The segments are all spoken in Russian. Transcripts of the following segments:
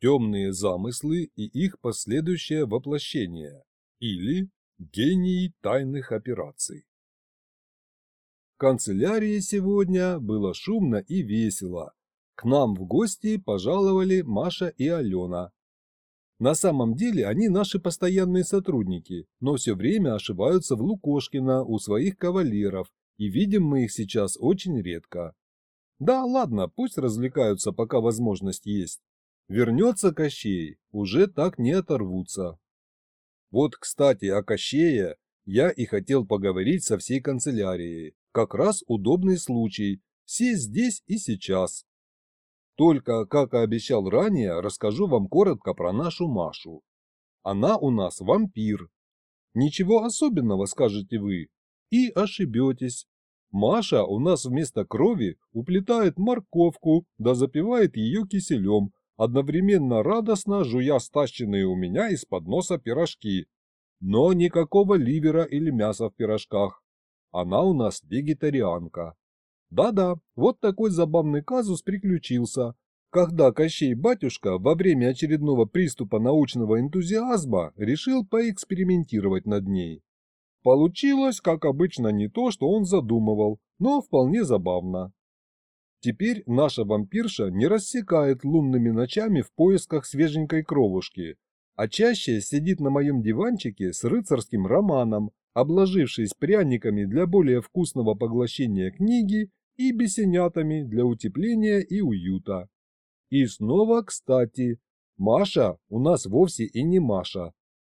темные замыслы и их последующее воплощение, или гении тайных операций. В канцелярии сегодня было шумно и весело. К нам в гости пожаловали Маша и Алена. На самом деле они наши постоянные сотрудники, но все время ошибаются в Лукошкина у своих кавалеров, и видим мы их сейчас очень редко. Да, ладно, пусть развлекаются, пока возможность есть. Вернется Кощей, уже так не оторвутся. Вот, кстати, о Кощее я и хотел поговорить со всей канцелярией. Как раз удобный случай, все здесь и сейчас. Только, как и обещал ранее, расскажу вам коротко про нашу Машу. Она у нас вампир. Ничего особенного, скажете вы, и ошибетесь. Маша у нас вместо крови уплетает морковку, да запивает ее киселем, одновременно радостно жуя стащенные у меня из-под носа пирожки. Но никакого ливера или мяса в пирожках. Она у нас вегетарианка. Да-да, вот такой забавный казус приключился, когда Кощей-батюшка во время очередного приступа научного энтузиазма решил поэкспериментировать над ней. Получилось, как обычно, не то, что он задумывал, но вполне забавно. Теперь наша вампирша не рассекает лунными ночами в поисках свеженькой кровушки, а чаще сидит на моем диванчике с рыцарским романом, обложившись пряниками для более вкусного поглощения книги и бесенятами для утепления и уюта. И снова, кстати, Маша у нас вовсе и не Маша.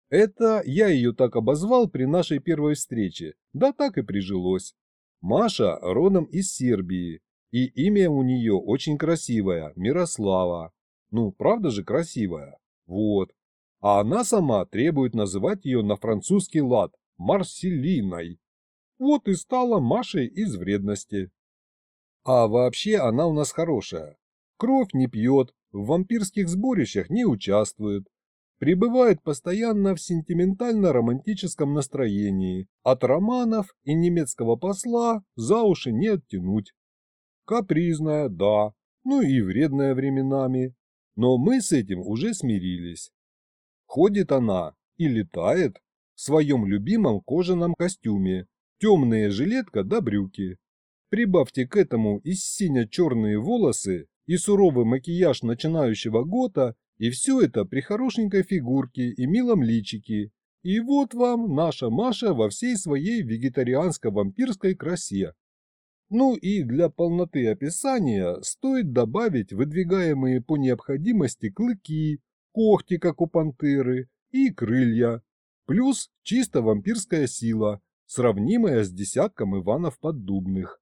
Это я ее так обозвал при нашей первой встрече, да так и прижилось. Маша родом из Сербии, и имя у нее очень красивое, Мирослава. Ну, правда же красивая? Вот. А она сама требует называть ее на французский лад Марселиной. Вот и стала Машей из вредности. А вообще она у нас хорошая. Кровь не пьет, в вампирских сборищах не участвует. Пребывает постоянно в сентиментально-романтическом настроении. От романов и немецкого посла за уши не оттянуть. Капризная, да, ну и вредная временами. Но мы с этим уже смирились. Ходит она и летает в своем любимом кожаном костюме, темная жилетка да брюки. Прибавьте к этому и сине-черные волосы и суровый макияж начинающего гота, и все это при хорошенькой фигурке и милом личике. И вот вам наша Маша во всей своей вегетарианско-вампирской красе. Ну и для полноты описания стоит добавить выдвигаемые по необходимости клыки, когти, как у пантеры, и крылья, плюс чисто вампирская сила, сравнимая с десятком Иванов Поддубных.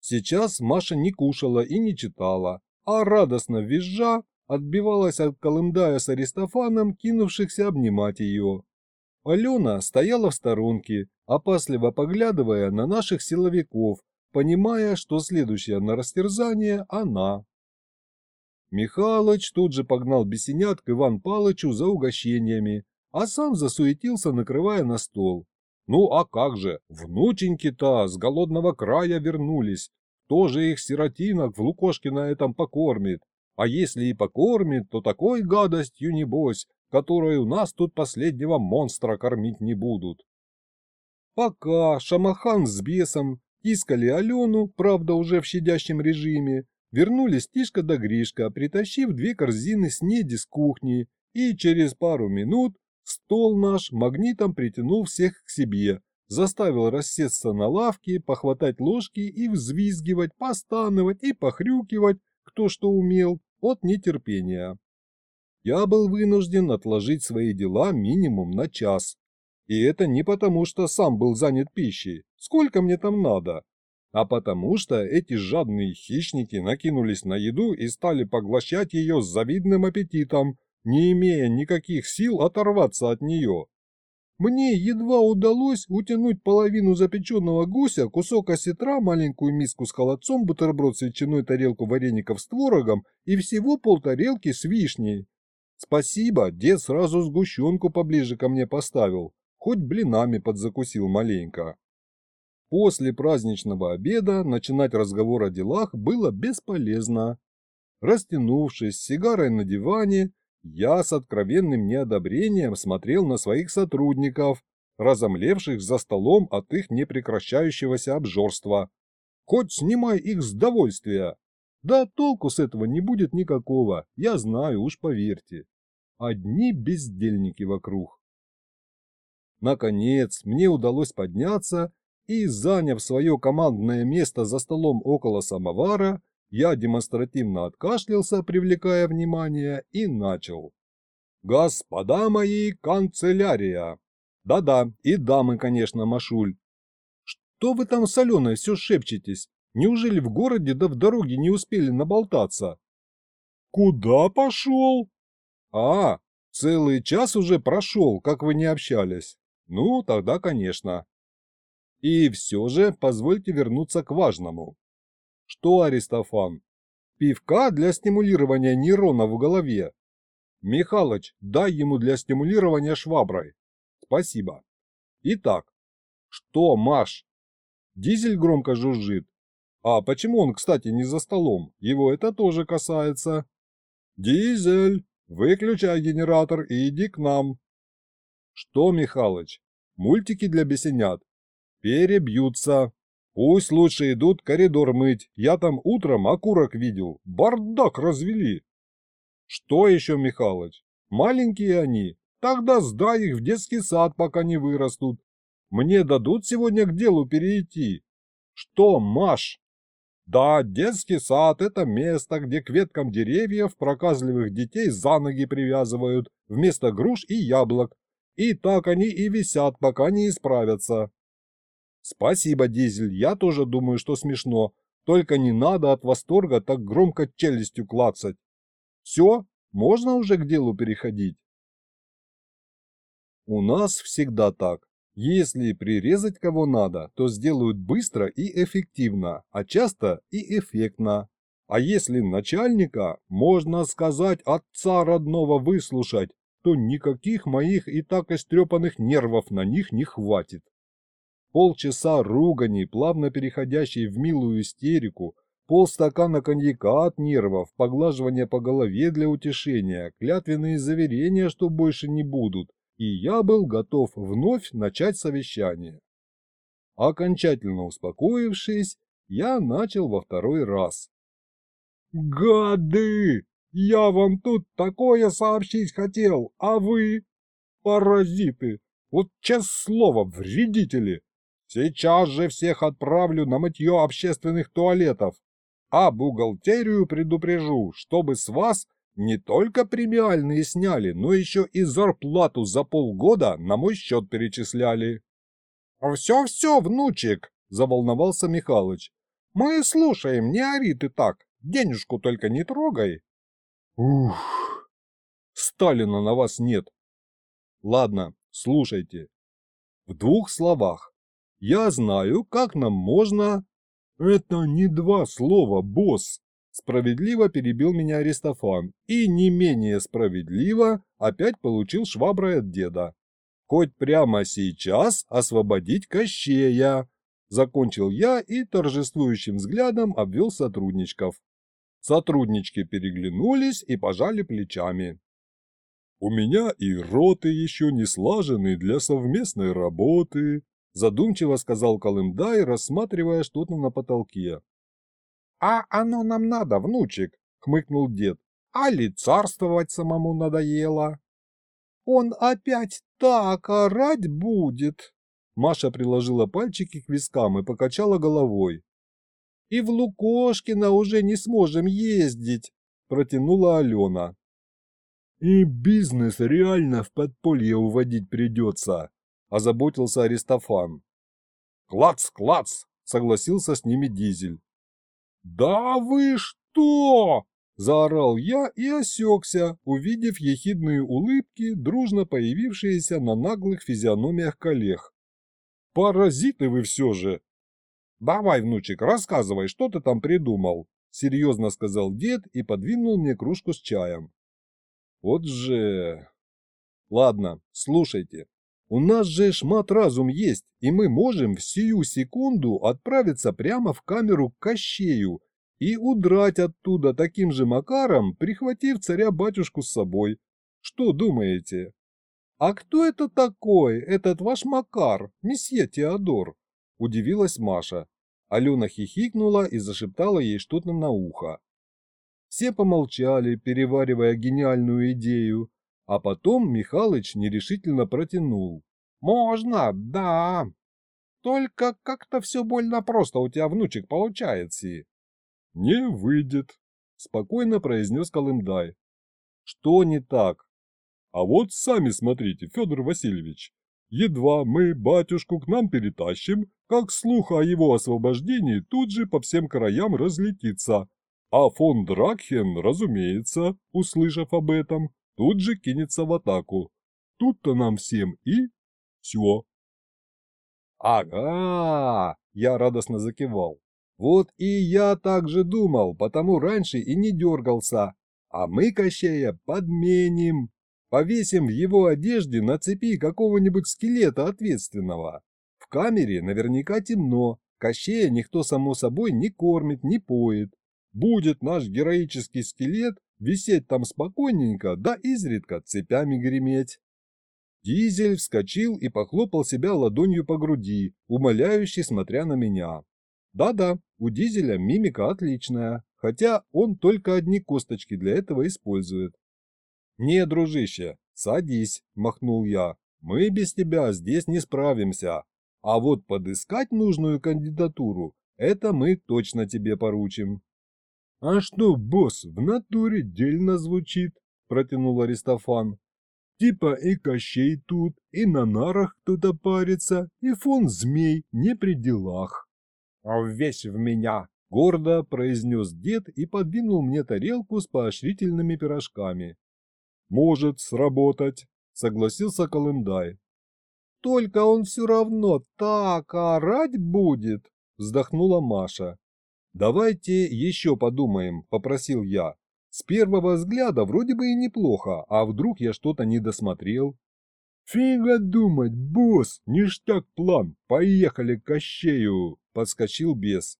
Сейчас Маша не кушала и не читала, а радостно визжа отбивалась от Колымдая с Аристофаном, кинувшихся обнимать ее. Алена стояла в сторонке, опасливо поглядывая на наших силовиков, понимая, что следующая на растерзание она. Михалыч тут же погнал бесенят к Иван Палычу за угощениями, а сам засуетился, накрывая на стол. Ну а как же, внученьки-то с голодного края вернулись, тоже их сиротинок в Лукошкино этом покормит. А если и покормит, то такой гадостью небось, которой у нас тут последнего монстра кормить не будут. Пока Шамахан с бесом Тискали Алену, правда уже в щадящем режиме, вернулись Тишка да Гришка, притащив две корзины снеди с кухни, и через пару минут стол наш магнитом притянул всех к себе, заставил рассесться на лавке, похватать ложки и взвизгивать, постановать и похрюкивать, кто что умел, от нетерпения. Я был вынужден отложить свои дела минимум на час, и это не потому, что сам был занят пищей, сколько мне там надо, а потому что эти жадные хищники накинулись на еду и стали поглощать ее с завидным аппетитом, не имея никаких сил оторваться от нее. Мне едва удалось утянуть половину запеченного гуся, кусок осетра, маленькую миску с холодцом, бутерброд с ветчиной, тарелку вареников с творогом и всего полтарелки с вишней. Спасибо, дед сразу сгущенку поближе ко мне поставил хоть блинами подзакусил маленько. После праздничного обеда начинать разговор о делах было бесполезно. Растянувшись с сигарой на диване, я с откровенным неодобрением смотрел на своих сотрудников, разомлевших за столом от их непрекращающегося обжорства. Хоть снимай их с довольствия. Да толку с этого не будет никакого, я знаю, уж поверьте. Одни бездельники вокруг. Наконец, мне удалось подняться, и, заняв свое командное место за столом около самовара, я демонстративно откашлялся, привлекая внимание, и начал. «Господа мои, канцелярия!» «Да-да, и дамы, конечно, Машуль. Что вы там с Аленой все шепчетесь? Неужели в городе да в дороге не успели наболтаться?» «Куда пошел?» «А, целый час уже прошел, как вы не общались. Ну, тогда, конечно. И все же позвольте вернуться к важному. Что, Аристофан? Пивка для стимулирования нейронов в голове. Михалыч, дай ему для стимулирования шваброй. Спасибо. Итак, что, Маш? Дизель громко жужжит. А почему он, кстати, не за столом? Его это тоже касается. Дизель, выключай генератор и иди к нам. Что, Михалыч, мультики для бесенят? Перебьются. Пусть лучше идут коридор мыть. Я там утром окурок видел. Бардак развели. Что еще, Михалыч? Маленькие они. Тогда сдай их в детский сад, пока не вырастут. Мне дадут сегодня к делу перейти. Что, Маш? Да, детский сад – это место, где к веткам деревьев проказливых детей за ноги привязывают вместо груш и яблок. И так они и висят, пока не исправятся. Спасибо, Дизель, я тоже думаю, что смешно. Только не надо от восторга так громко челюстью клацать. Все, можно уже к делу переходить? У нас всегда так. Если прирезать кого надо, то сделают быстро и эффективно, а часто и эффектно. А если начальника, можно сказать, отца родного выслушать, то никаких моих и так истрепанных нервов на них не хватит. Полчаса ругани, плавно переходящей в милую истерику, полстакана коньяка от нервов, поглаживание по голове для утешения, клятвенные заверения, что больше не будут, и я был готов вновь начать совещание. Окончательно успокоившись, я начал во второй раз. «Гады! Я вам тут такое сообщить хотел, а вы? Паразиты! Вот честное слово, вредители! Сейчас же всех отправлю на мытье общественных туалетов. А бухгалтерию предупрежу, чтобы с вас не только премиальные сняли, но еще и зарплату за полгода на мой счет перечисляли. «Все-все, внучек!» – заволновался Михалыч. «Мы слушаем, не ори ты так, денежку только не трогай». «Ух, Сталина на вас нет!» «Ладно, слушайте. В двух словах. Я знаю, как нам можно...» «Это не два слова, босс!» Справедливо перебил меня Аристофан и не менее справедливо опять получил шваброй от деда. «Хоть прямо сейчас освободить Кощея!» Закончил я и торжествующим взглядом обвел сотрудничков. Сотруднички переглянулись и пожали плечами. «У меня и роты еще не слажены для совместной работы», Задумчиво сказал Колымдай, рассматривая что-то на потолке. «А оно нам надо, внучек!» — хмыкнул дед. «А ли царствовать самому надоело?» «Он опять так орать будет!» Маша приложила пальчики к вискам и покачала головой. «И в Лукошкино уже не сможем ездить!» – протянула Алена. «И бизнес реально в подполье уводить придется!» озаботился Аристофан. «Клац, клац!» – согласился с ними Дизель. «Да вы что!» – заорал я и осекся, увидев ехидные улыбки, дружно появившиеся на наглых физиономиях коллег. «Паразиты вы все же!» «Давай, внучек, рассказывай, что ты там придумал?» – серьезно сказал дед и подвинул мне кружку с чаем. «Вот же...» «Ладно, слушайте, у нас же шмат разум есть, и мы можем в сию секунду отправиться прямо в камеру к Кощею и удрать оттуда таким же макаром, прихватив царя-батюшку с собой. Что думаете? А кто это такой, этот ваш Макар, месье Теодор? Удивилась Маша. Алена хихикнула и зашептала ей что-то на ухо. Все помолчали, переваривая гениальную идею, а потом Михалыч нерешительно протянул. «Можно, да. Только как-то все больно просто у тебя, внучек, получается». «Не выйдет», – спокойно произнес Колымдай. «Что не так?» «А вот сами смотрите, Федор Васильевич. Едва мы батюшку к нам перетащим, как слух о его освобождении тут же по всем краям разлетится. А фон Дракхен, разумеется, услышав об этом, тут же кинется в атаку. Тут-то нам всем и... все. «Ага!» – я радостно закивал. «Вот и я так же думал, потому раньше и не дергался. А мы Кощея подменим, повесим в его одежде на цепи какого-нибудь скелета ответственного. В камере наверняка темно, Кощея никто само собой не кормит, не поет. Будет наш героический скелет висеть там спокойненько, да изредка цепями греметь. Дизель вскочил и похлопал себя ладонью по груди, умоляюще смотря на меня. Да-да, у Дизеля мимика отличная, хотя он только одни косточки для этого использует. «Не, дружище, садись», – махнул я. «Мы без тебя здесь не справимся. А вот подыскать нужную кандидатуру – это мы точно тебе поручим». «А что, босс, в натуре дельно звучит», – протянул Аристофан. Типа и Кощей тут, и на нарах кто-то парится, и фон змей не при делах. «А весь в меня!» – гордо произнес дед и подвинул мне тарелку с поощрительными пирожками. «Может сработать», – согласился Колымдай. «Только он все равно так орать будет!» – вздохнула Маша. «Давайте еще подумаем», – попросил я. С первого взгляда вроде бы и неплохо, а вдруг я что-то не досмотрел? «Фига думать, босс, ништяк план, поехали к Кощею!» – подскочил бес.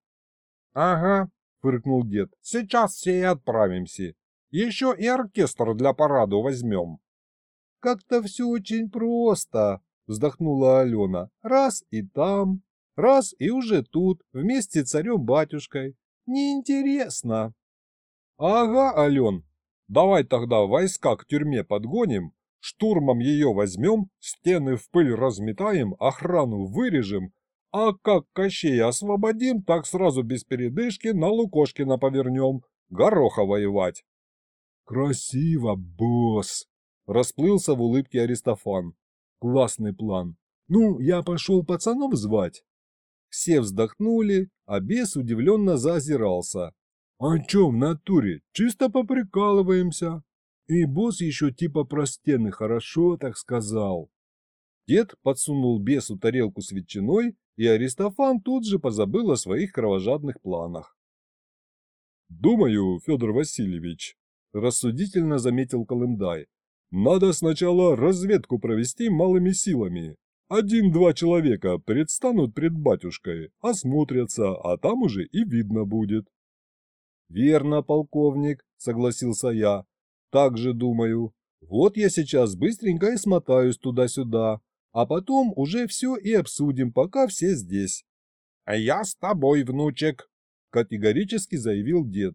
«Ага», – фыркнул дед, – «сейчас все и отправимся. Еще и оркестр для параду возьмем». «Как-то все очень просто», – вздохнула Алена. «Раз и там, раз и уже тут, вместе с царем-батюшкой. Неинтересно». «Ага, Ален, давай тогда войска к тюрьме подгоним, штурмом ее возьмем, стены в пыль разметаем, охрану вырежем, а как Кощей освободим, так сразу без передышки на Лукошкина повернем, гороха воевать». «Красиво, босс!» – расплылся в улыбке Аристофан. «Классный план. Ну, я пошел пацанов звать». Все вздохнули, а бес удивленно заозирался. «А чё в натуре? Чисто поприкалываемся». И босс еще типа про стены хорошо так сказал. Дед подсунул бесу тарелку с ветчиной, и Аристофан тут же позабыл о своих кровожадных планах. «Думаю, Федор Васильевич», – рассудительно заметил Колымдай, – «надо сначала разведку провести малыми силами. Один-два человека предстанут пред батюшкой, осмотрятся, а там уже и видно будет». «Верно, полковник», — согласился я. «Так же думаю. Вот я сейчас быстренько и смотаюсь туда-сюда, а потом уже все и обсудим, пока все здесь». «А я с тобой, внучек», — категорически заявил дед.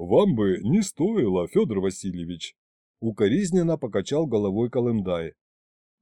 «Вам бы не стоило, Федор Васильевич», — укоризненно покачал головой Колымдай.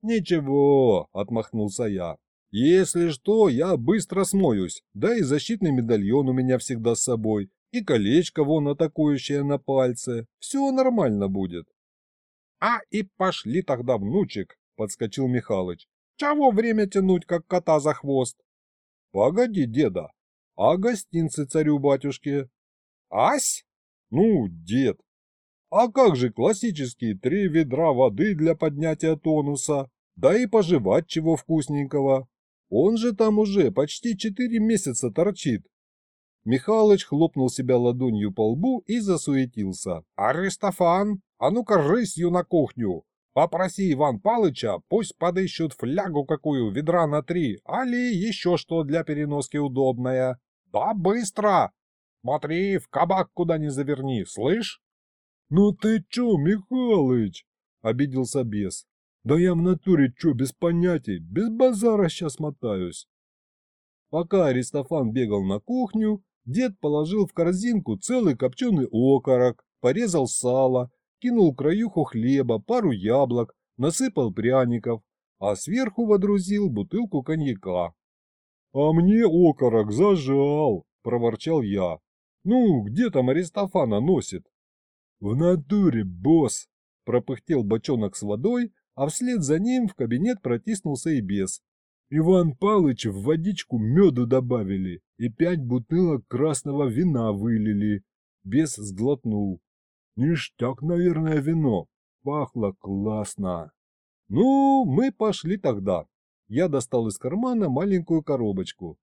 «Ничего», — отмахнулся я. «Если что, я быстро смоюсь, да и защитный медальон у меня всегда с собой, и колечко вон атакующее на пальце. Все нормально будет. — А и пошли тогда, внучек, — подскочил Михалыч. — Чего время тянуть, как кота за хвост? — Погоди, деда, а гостинцы царю-батюшке? — Ась? — Ну, дед. А как же классические три ведра воды для поднятия тонуса? Да и пожевать чего вкусненького. Он же там уже почти четыре месяца торчит, Михалыч хлопнул себя ладонью по лбу и засуетился. «Аристофан, а ну-ка рысью на кухню! Попроси Иван Палыча, пусть подыщут флягу какую, ведра на три, али еще что для переноски удобное. Да быстро! Смотри, в кабак куда не заверни, слышь? Ну ты чё, Михалыч? Обиделся бес. Да я в натуре чё, без понятий, без базара сейчас мотаюсь. Пока Аристофан бегал на кухню, дед положил в корзинку целый копченый окорок, порезал сало, кинул краюху хлеба, пару яблок, насыпал пряников, а сверху водрузил бутылку коньяка. «А мне окорок зажал!» – проворчал я. «Ну, где там Аристофана носит?» «В натуре, босс!» – пропыхтел бочонок с водой, а вслед за ним в кабинет протиснулся и бес. Иван Палыч в водичку меду добавили и пять бутылок красного вина вылили. Бес сглотнул. Ништяк, наверное, вино. Пахло классно. Ну, мы пошли тогда. Я достал из кармана маленькую коробочку.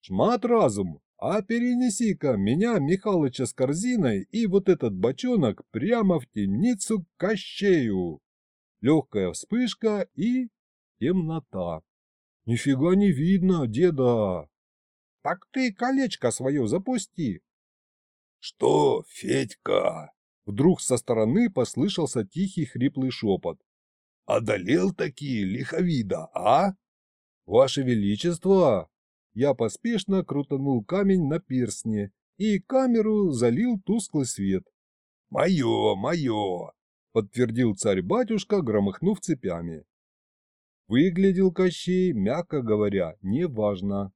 Шмат разум, а перенеси-ка меня, Михалыча, с корзиной и вот этот бочонок прямо в темницу к Кощею. Легкая вспышка и темнота. Нифига не видно, деда. Так ты колечко свое запусти. Что, Федька? Вдруг со стороны послышался тихий хриплый шепот. Одолел такие лиховида, а? Ваше Величество! Я поспешно крутанул камень на перстне и камеру залил тусклый свет. Мое, мое! Подтвердил царь-батюшка, громыхнув цепями. Выглядел Кощей, мягко говоря, неважно.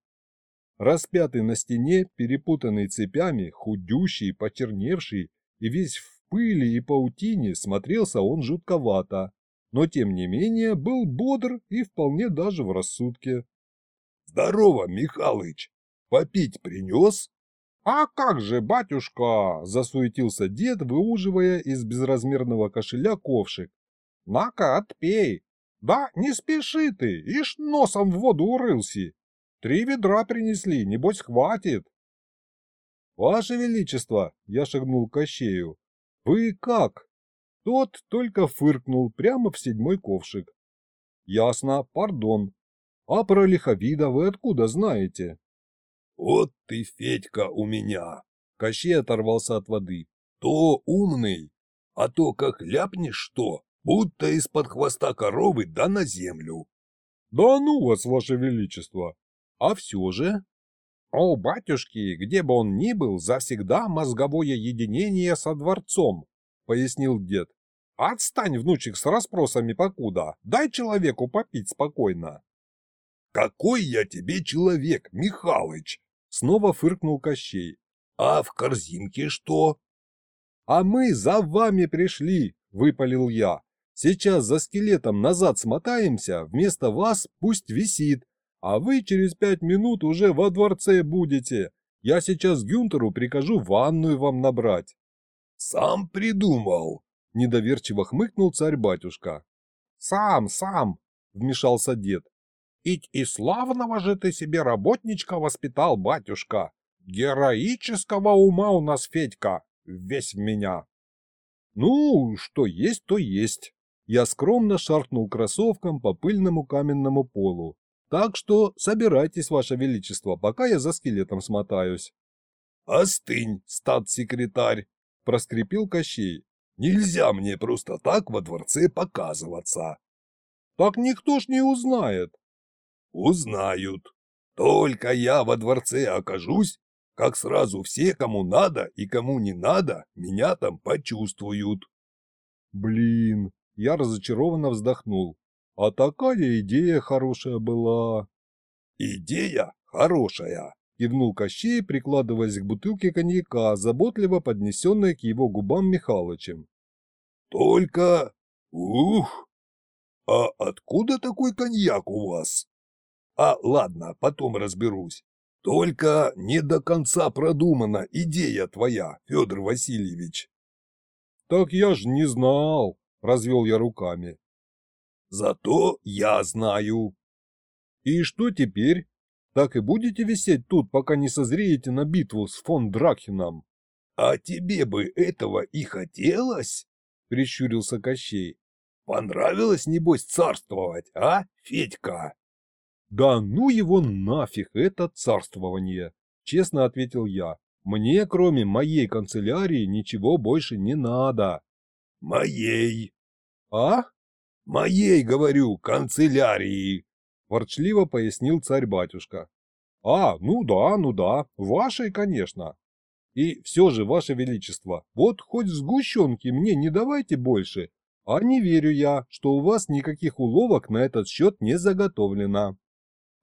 Распятый на стене, перепутанный цепями, худющий, почерневший и весь в пыли и паутине смотрелся он жутковато, но тем не менее был бодр и вполне даже в рассудке. «Здорово, Михалыч! Попить принес?» «А как же, батюшка!» – засуетился дед, выуживая из безразмерного кошеля ковшик. «На-ка, отпей! Да, не спеши ты, ишь носом в воду урылся. Три ведра принесли, небось хватит. Ваше Величество, я шагнул к Кощею. Вы как? Тот только фыркнул прямо в седьмой ковшик. Ясно, пардон. А про лиховида вы откуда знаете? Вот ты, Федька, у меня. Кощей оторвался от воды. То умный, а то как ляпнешь что, будто из-под хвоста коровы да на землю. Да ну вас, ваше величество! А все же... О, батюшки, где бы он ни был, завсегда мозговое единение со дворцом, пояснил дед. Отстань, внучек, с расспросами покуда, дай человеку попить спокойно. Какой я тебе человек, Михалыч? Снова фыркнул Кощей. А в корзинке что? А мы за вами пришли, выпалил я. Сейчас за скелетом назад смотаемся, вместо вас пусть висит, а вы через пять минут уже во дворце будете. Я сейчас Гюнтеру прикажу ванную вам набрать. Сам придумал, недоверчиво хмыкнул царь-батюшка. Сам, сам, вмешался дед. Ить и славного же ты себе работничка воспитал, батюшка. Героического ума у нас Федька, весь в меня. Ну, что есть, то есть. Я скромно шаркнул кроссовком по пыльному каменному полу. Так что собирайтесь, ваше величество, пока я за скелетом смотаюсь. «Остынь, стат-секретарь!» – проскрипел Кощей. «Нельзя мне просто так во дворце показываться!» «Так никто ж не узнает!» «Узнают! Только я во дворце окажусь, как сразу все, кому надо и кому не надо, меня там почувствуют!» «Блин!» Я разочарованно вздохнул. А такая идея хорошая была. Идея хорошая, кивнул Кощей, прикладываясь к бутылке коньяка, заботливо поднесенной к его губам Михалычем. Только... Ух! А откуда такой коньяк у вас? А ладно, потом разберусь. Только не до конца продумана идея твоя, Федор Васильевич. Так я ж не знал, развел я руками. Зато я знаю. И что теперь? Так и будете висеть тут, пока не созреете на битву с фон Драхином? А тебе бы этого и хотелось? Прищурился Кощей. Понравилось, небось, царствовать, а, Федька? Да ну его нафиг, это царствование, честно ответил я. Мне, кроме моей канцелярии, ничего больше не надо. Моей. А? Моей, говорю, канцелярии. Ворчливо пояснил царь-батюшка. А, ну да, ну да, вашей, конечно. И все же, ваше величество, вот хоть сгущенки мне не давайте больше, а не верю я, что у вас никаких уловок на этот счет не заготовлено.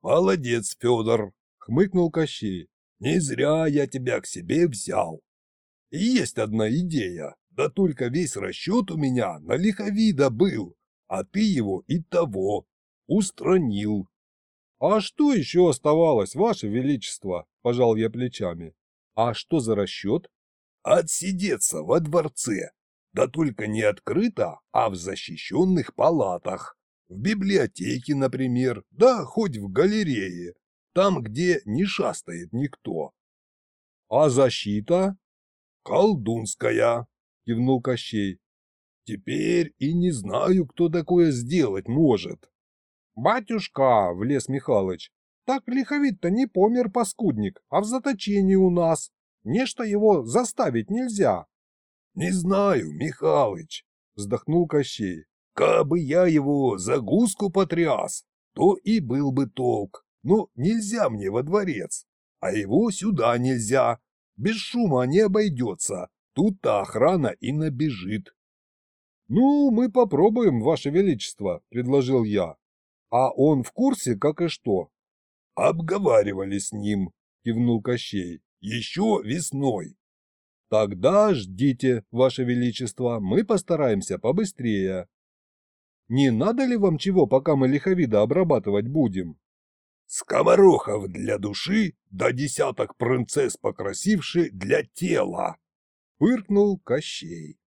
Молодец, Федор, хмыкнул Кощей. Не зря я тебя к себе взял. И есть одна идея, да только весь расчет у меня на лиховида был, а ты его и того устранил. А что еще оставалось, ваше величество, пожал я плечами. А что за расчет? Отсидеться во дворце, да только не открыто, а в защищенных палатах. В библиотеке, например, да хоть в галерее, там, где не шастает никто. — А защита? — Колдунская, — кивнул Кощей. — Теперь и не знаю, кто такое сделать может. — Батюшка, — влез Михалыч, — так лиховид-то не помер паскудник, а в заточении у нас. Нечто его заставить нельзя. «Не знаю, Михалыч», — вздохнул Кощей. «Кабы я его за гуску потряс, то и был бы толк. Но нельзя мне во дворец, а его сюда нельзя. Без шума не обойдется. Тут-то охрана и набежит». «Ну, мы попробуем, Ваше Величество», — предложил я. «А он в курсе, как и что?» «Обговаривали с ним», — кивнул Кощей. «Еще весной. Тогда ждите, Ваше Величество, мы постараемся побыстрее. Не надо ли вам чего, пока мы лиховида обрабатывать будем? Скоморохов для души, да десяток принцесс покрасивши для тела. Пыркнул Кощей.